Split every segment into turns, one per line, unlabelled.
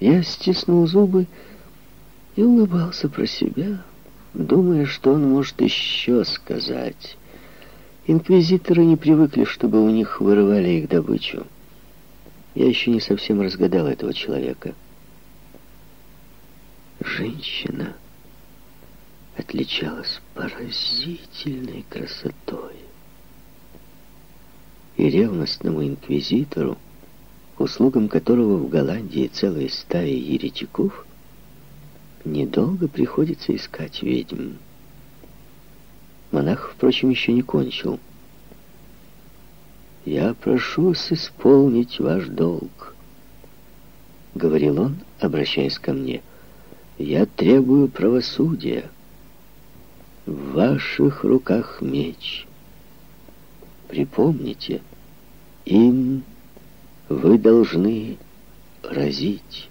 Я стиснул зубы и улыбался про себя, думая, что он может еще сказать. Инквизиторы не привыкли, чтобы у них вырывали их добычу. Я еще не совсем разгадал этого человека. Женщина отличалась поразительной красотой. И ревностному инквизитору, услугам которого в Голландии целые стаи еретиков, недолго приходится искать ведьм. Монах, впрочем, еще не кончил. «Я прошу исполнить ваш долг», — говорил он, обращаясь ко мне. «Я требую правосудия. В ваших руках меч. Припомните, им вы должны разить.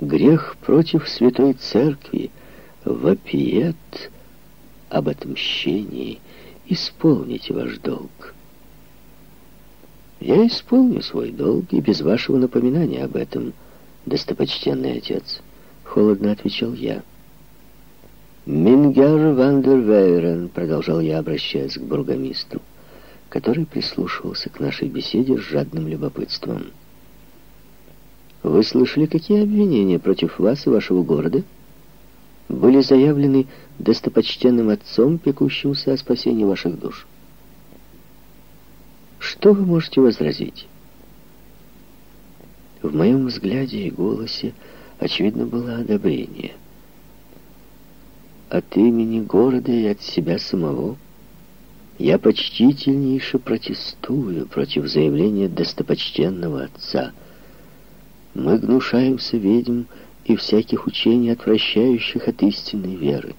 Грех против Святой Церкви вопиет об отмщении. Исполните ваш долг. Я исполню свой долг и без вашего напоминания об этом, достопочтенный отец, холодно отвечал я. Мингер Вандервейрен, продолжал я, обращаясь к бургомистру, который прислушивался к нашей беседе с жадным любопытством. Вы слышали, какие обвинения против вас и вашего города были заявлены достопочтенным отцом, пекущимся о спасении ваших душ? Что вы можете возразить? В моем взгляде и голосе, очевидно, было одобрение — от имени города и от себя самого я почтительнейше протестую против заявления достопочтенного отца. Мы гнушаемся ведьм и всяких учений, отвращающих от истинной веры.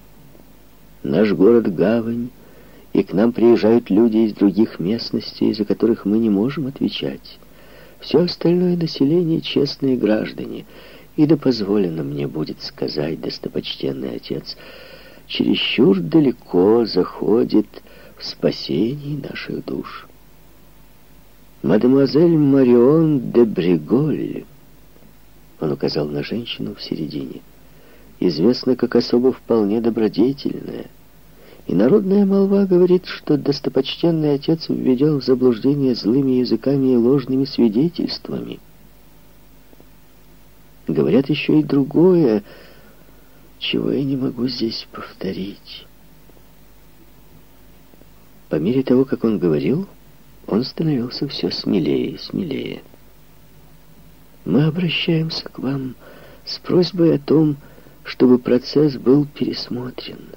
Наш город — гавань, и к нам приезжают люди из других местностей, за которых мы не можем отвечать. Все остальное население — честные граждане, и да позволено мне будет сказать, достопочтенный отец — чересчур далеко заходит в спасении наших душ. Мадемуазель Марион де Бриголь, он указал на женщину в середине, известна как особо вполне добродетельная, и народная молва говорит, что достопочтенный отец введен в заблуждение злыми языками и ложными свидетельствами. Говорят еще и другое — чего я не могу здесь повторить. По мере того, как он говорил, он становился все смелее и смелее. Мы обращаемся к вам с просьбой о том, чтобы процесс был пересмотрен.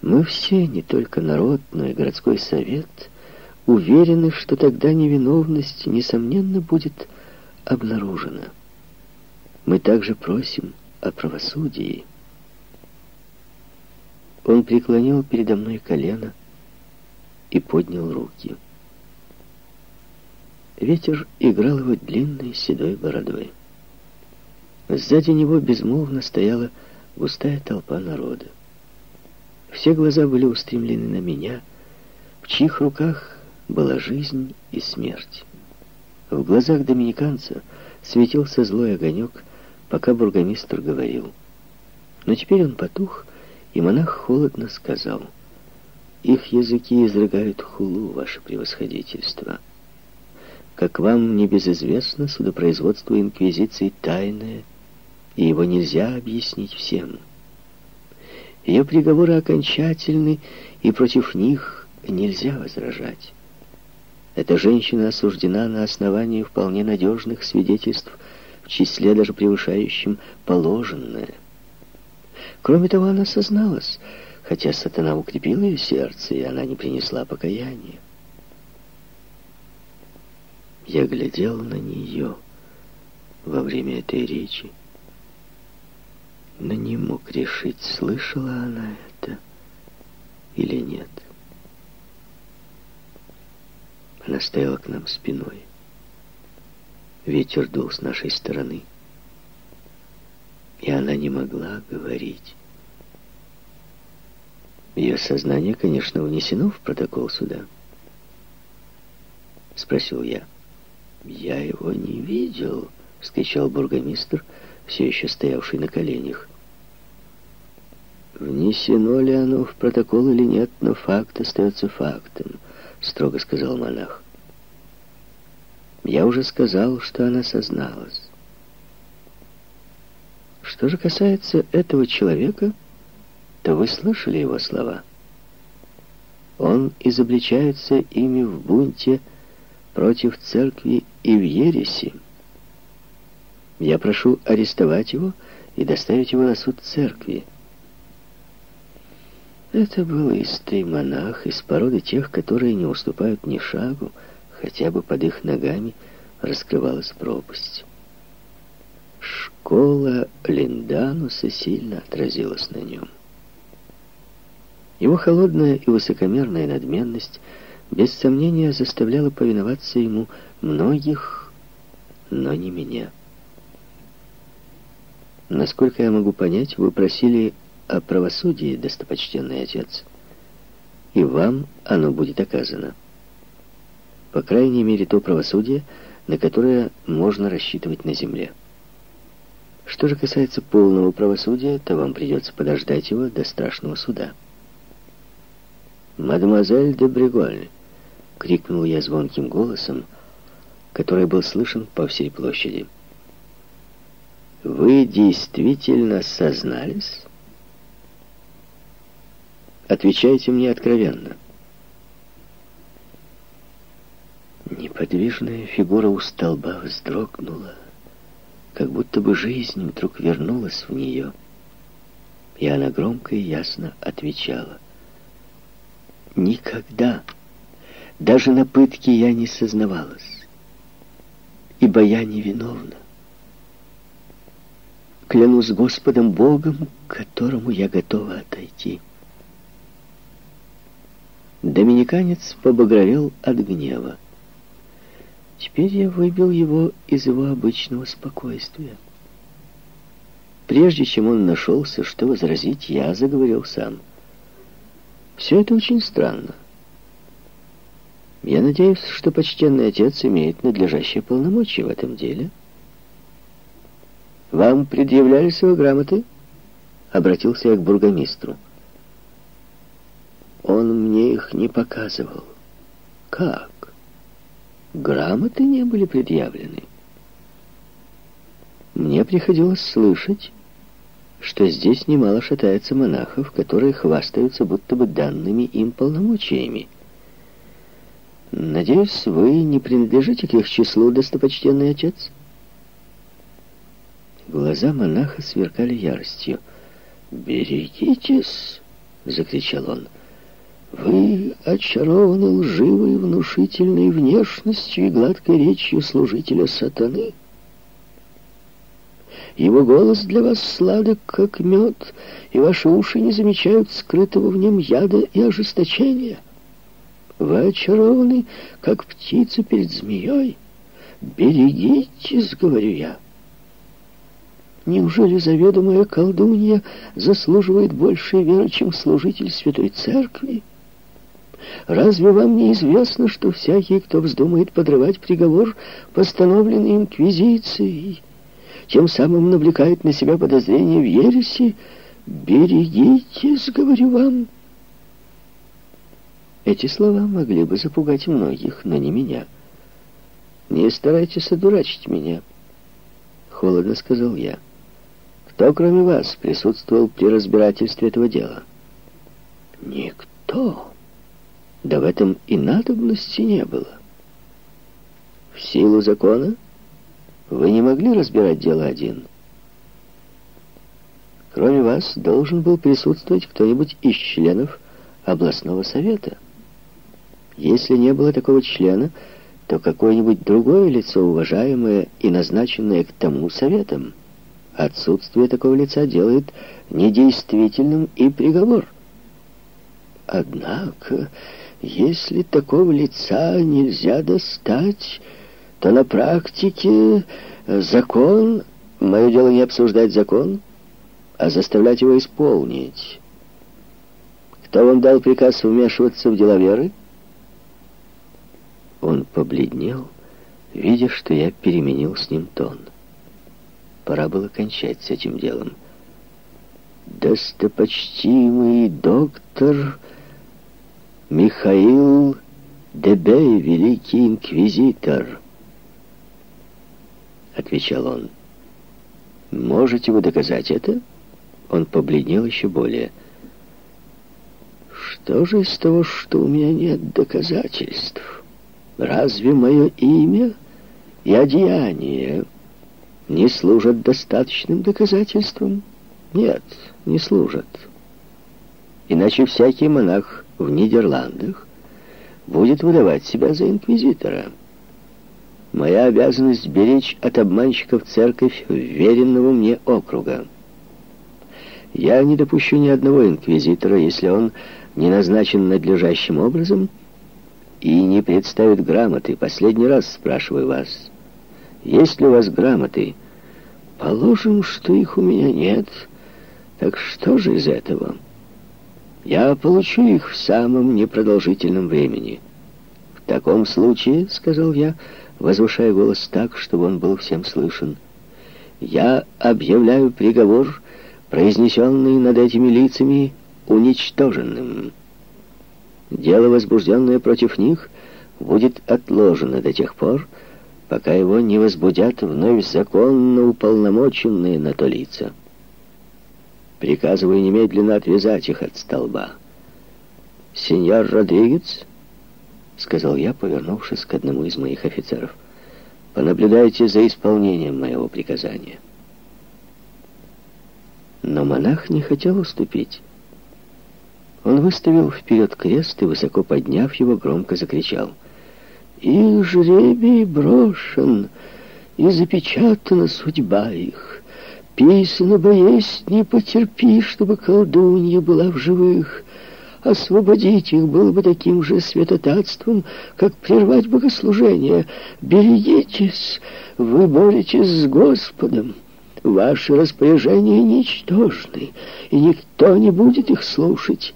Мы все, не только народ, но и городской совет, уверены, что тогда невиновность, несомненно, будет обнаружена. Мы также просим о правосудии. Он преклонил передо мной колено и поднял руки. Ветер играл его длинной седой бородой. Сзади него безмолвно стояла густая толпа народа. Все глаза были устремлены на меня, в чьих руках была жизнь и смерть. В глазах доминиканца светился злой огонек, пока бургомистр говорил. Но теперь он потух, и монах холодно сказал, «Их языки изрыгают хулу, ваше превосходительство. Как вам небезызвестно, судопроизводство инквизиции тайное, и его нельзя объяснить всем. Ее приговоры окончательны, и против них нельзя возражать. Эта женщина осуждена на основании вполне надежных свидетельств в числе даже превышающем положенное. Кроме того, она созналась, хотя сатана укрепил ее сердце, и она не принесла покаяния. Я глядел на нее во время этой речи, но не мог решить, слышала она это или нет. Она стояла к нам спиной. Ветер дул с нашей стороны. И она не могла говорить. Ее сознание, конечно, внесено в протокол суда. Спросил я. Я его не видел, вскричал бургомистр, все еще стоявший на коленях. «Внесено ли оно в протокол или нет, но факт остается фактом», — строго сказал монах. «Я уже сказал, что она созналась. Что же касается этого человека, то вы слышали его слова. Он изобличается ими в бунте против церкви и в ереси. Я прошу арестовать его и доставить его на суд церкви. Это был истый монах из породы тех, которые не уступают ни шагу, хотя бы под их ногами раскрывалась пропасть. Школа Линдануса сильно отразилась на нем. Его холодная и высокомерная надменность без сомнения заставляла повиноваться ему многих, но не меня. Насколько я могу понять, вы просили о правосудии, достопочтенный отец, и вам оно будет оказано. По крайней мере, то правосудие, на которое можно рассчитывать на земле. Что же касается полного правосудия, то вам придется подождать его до страшного суда. «Мадемуазель де Бреголь!» — крикнул я звонким голосом, который был слышен по всей площади. «Вы действительно сознались?» Отвечайте мне откровенно. Неподвижная фигура у столба вздрогнула, как будто бы жизнь вдруг вернулась в нее. И она громко и ясно отвечала. Никогда, даже на пытке я не сознавалась, ибо я невиновна. Клянусь Господом Богом, которому я готова отойти. Доминиканец побагровел от гнева. Теперь я выбил его из его обычного спокойствия. Прежде чем он нашелся, что возразить, я заговорил сам. Все это очень странно. Я надеюсь, что почтенный отец имеет надлежащие полномочия в этом деле. Вам предъявляли свои грамоты? Обратился я к бургомистру. Он мне их не показывал. Как? Грамоты не были предъявлены. Мне приходилось слышать, что здесь немало шатается монахов, которые хвастаются будто бы данными им полномочиями. Надеюсь, вы не принадлежите к их числу, достопочтенный отец? Глаза монаха сверкали яростью. «Берегитесь!» — закричал он. Вы очарованы лживой, внушительной внешностью и гладкой речью служителя сатаны. Его голос для вас сладок, как мед, и ваши уши не замечают скрытого в нем яда и ожесточения. Вы очарованы, как птица перед змеей. Берегитесь, говорю я. Неужели заведомая колдунья заслуживает большей веры, чем служитель Святой Церкви? Разве вам не известно, что всякий, кто вздумает подрывать приговор, постановленный инквизицией, тем самым навлекает на себя подозрение в ереси? Берегитесь, говорю вам. Эти слова могли бы запугать многих, но не меня. Не старайтесь одурачить меня, холодно сказал я. Кто, кроме вас, присутствовал при разбирательстве этого дела? Никто. Да в этом и надобности не было. В силу закона вы не могли разбирать дело один. Кроме вас должен был присутствовать кто-нибудь из членов областного совета. Если не было такого члена, то какое-нибудь другое лицо, уважаемое и назначенное к тому советом. Отсутствие такого лица делает недействительным и приговор. Однако... Если такого лица нельзя достать, то на практике закон... Мое дело не обсуждать закон, а заставлять его исполнить. Кто вам дал приказ вмешиваться в дела веры? Он побледнел, видя, что я переменил с ним тон. Пора было кончать с этим делом. «Достопочтимый доктор Михаил Дебей, великий инквизитор», — отвечал он. «Можете вы доказать это?» Он побледнел еще более. «Что же из того, что у меня нет доказательств? Разве мое имя и одеяние не служат достаточным доказательством? Нет, не служат. Иначе всякий монах в Нидерландах будет выдавать себя за инквизитора». Моя обязанность беречь от обманщиков церковь веренного мне округа. Я не допущу ни одного инквизитора, если он не назначен надлежащим образом и не представит грамоты. Последний раз спрашиваю вас, есть ли у вас грамоты? Положим, что их у меня нет. Так что же из этого? Я получу их в самом непродолжительном времени. В таком случае, сказал я, — возвышая голос так, чтобы он был всем слышен. «Я объявляю приговор, произнесенный над этими лицами, уничтоженным. Дело, возбужденное против них, будет отложено до тех пор, пока его не возбудят вновь законно уполномоченные на то лица. Приказываю немедленно отвязать их от столба. Сеньор Родригес...» — сказал я, повернувшись к одному из моих офицеров. «Понаблюдайте за исполнением моего приказания». Но монах не хотел уступить. Он выставил вперед крест и, высоко подняв его, громко закричал. «Их жребий брошен, и запечатана судьба их. Писано, боясь, не потерпи, чтобы колдунья была в живых». Освободить их было бы таким же святотатством, как прервать богослужение. Берегитесь, вы боретесь с Господом. Ваши распоряжения ничтожны, и никто не будет их слушать.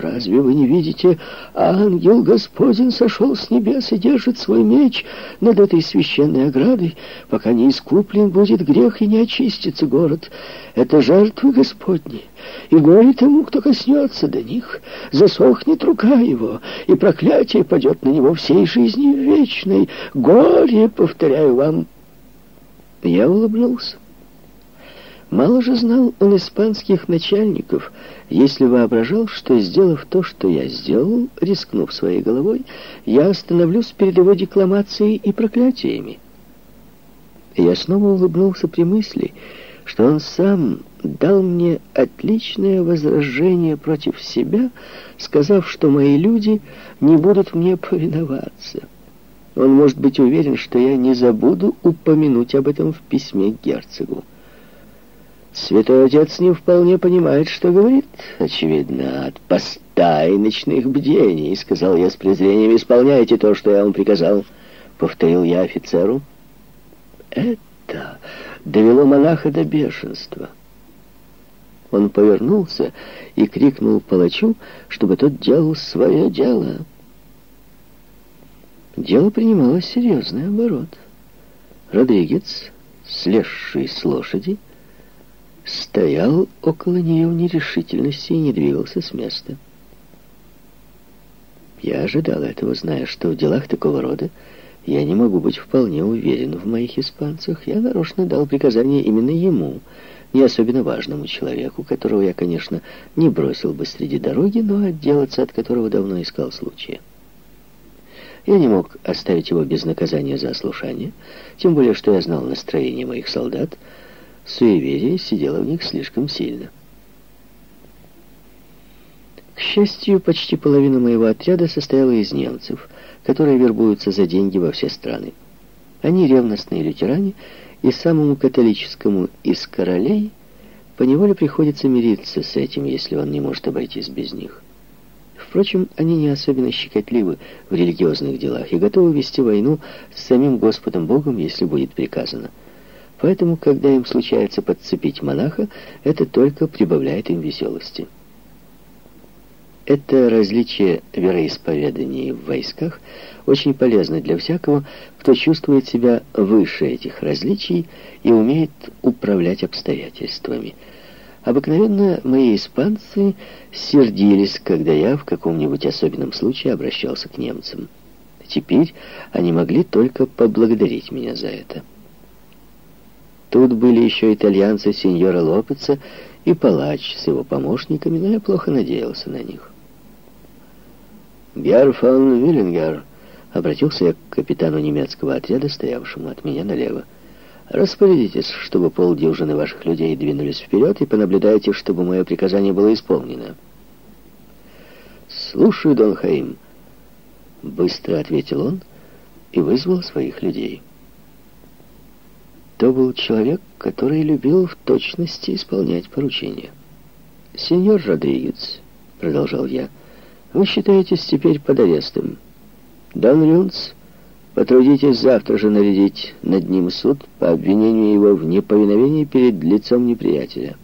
Разве вы не видите, ангел Господень сошел с небес и держит свой меч над этой священной оградой, пока не искуплен будет грех и не очистится город? Это жертвы Господни, и горе тому, кто коснется до них, засохнет рука его, и проклятие падет на него всей жизни вечной. Горе, повторяю вам. Я улыбнулся. Мало же знал он испанских начальников, если воображал, что, сделав то, что я сделал, рискнув своей головой, я остановлюсь перед его декламацией и проклятиями. Я снова улыбнулся при мысли, что он сам дал мне отличное возражение против себя, сказав, что мои люди не будут мне повиноваться. Он может быть уверен, что я не забуду упомянуть об этом в письме герцогу. Святой Отец не вполне понимает, что говорит. Очевидно, от поста и ночных бдений, сказал я с презрением. Исполняйте то, что я вам приказал, повторил я офицеру. Это довело монаха до бешенства. Он повернулся и крикнул палачу, чтобы тот делал свое дело. Дело принимало серьезный оборот. Родригес, слезший с лошади, стоял около нее в нерешительности и не двигался с места. Я ожидал этого, зная, что в делах такого рода я не могу быть вполне уверен в моих испанцах. Я нарочно дал приказание именно ему, не особенно важному человеку, которого я, конечно, не бросил бы среди дороги, но отделаться от которого давно искал случая. Я не мог оставить его без наказания за ослушание, тем более, что я знал настроение моих солдат, Суеверие сидело в них слишком сильно. К счастью, почти половина моего отряда состояла из немцев, которые вербуются за деньги во все страны. Они ревностные лютеране, и самому католическому из королей поневоле приходится мириться с этим, если он не может обойтись без них. Впрочем, они не особенно щекотливы в религиозных делах и готовы вести войну с самим Господом Богом, если будет приказано. Поэтому, когда им случается подцепить монаха, это только прибавляет им веселости. Это различие вероисповеданий в войсках очень полезно для всякого, кто чувствует себя выше этих различий и умеет управлять обстоятельствами. Обыкновенно мои испанцы сердились, когда я в каком-нибудь особенном случае обращался к немцам. Теперь они могли только поблагодарить меня за это. Тут были еще итальянцы сеньора Лопеца и палач с его помощниками, но я плохо надеялся на них. «Герр фон Виллингер», — обратился я к капитану немецкого отряда, стоявшему от меня налево. «Распорядитесь, чтобы полдюжины ваших людей двинулись вперед и понаблюдайте, чтобы мое приказание было исполнено». «Слушаю, Дон Хаим», — быстро ответил он и вызвал своих людей. То был человек, который любил в точности исполнять поручения. «Сеньор Родригес», — продолжал я, — «вы считаетесь теперь под арестом. Дон Рюнц, потрудитесь завтра же нарядить над ним суд по обвинению его в неповиновении перед лицом неприятеля».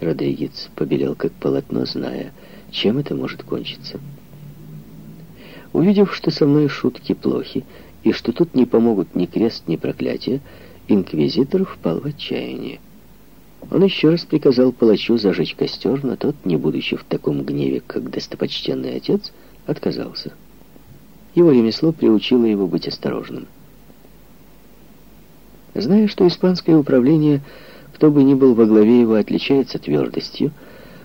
Родригес побелел как полотно, зная, чем это может кончиться. Увидев, что со мной шутки плохи, и что тут не помогут ни крест, ни проклятие, инквизитор впал в отчаяние. Он еще раз приказал палачу зажечь костер, но тот, не будучи в таком гневе, как достопочтенный отец, отказался. Его ремесло приучило его быть осторожным. Зная, что испанское управление, кто бы ни был во главе его, отличается твердостью,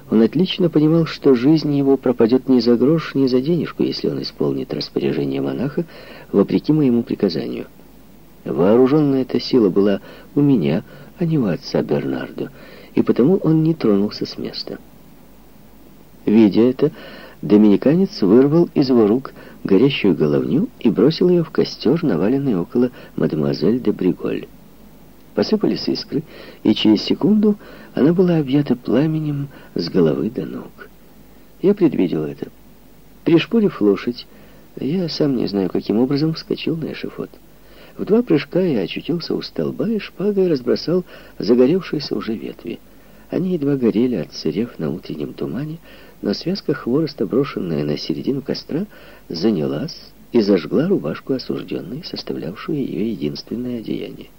он отлично понимал, что жизнь его пропадет ни за грош, ни за денежку, если он исполнит распоряжение монаха, вопреки моему приказанию. Вооруженная эта сила была у меня, а не у отца Бернардо, и потому он не тронулся с места. Видя это, доминиканец вырвал из его рук горящую головню и бросил ее в костер, наваленный около мадемуазель де Бриголь. Посыпались искры, и через секунду она была объята пламенем с головы до ног. Я предвидел это. Пришпорив лошадь, я сам не знаю, каким образом вскочил на эшифот. В два прыжка я очутился у столба и шпагой разбросал загоревшиеся уже ветви. Они едва горели, отсырев на утреннем тумане, но связка хвороста, брошенная на середину костра, занялась и зажгла рубашку осужденной, составлявшую ее единственное одеяние.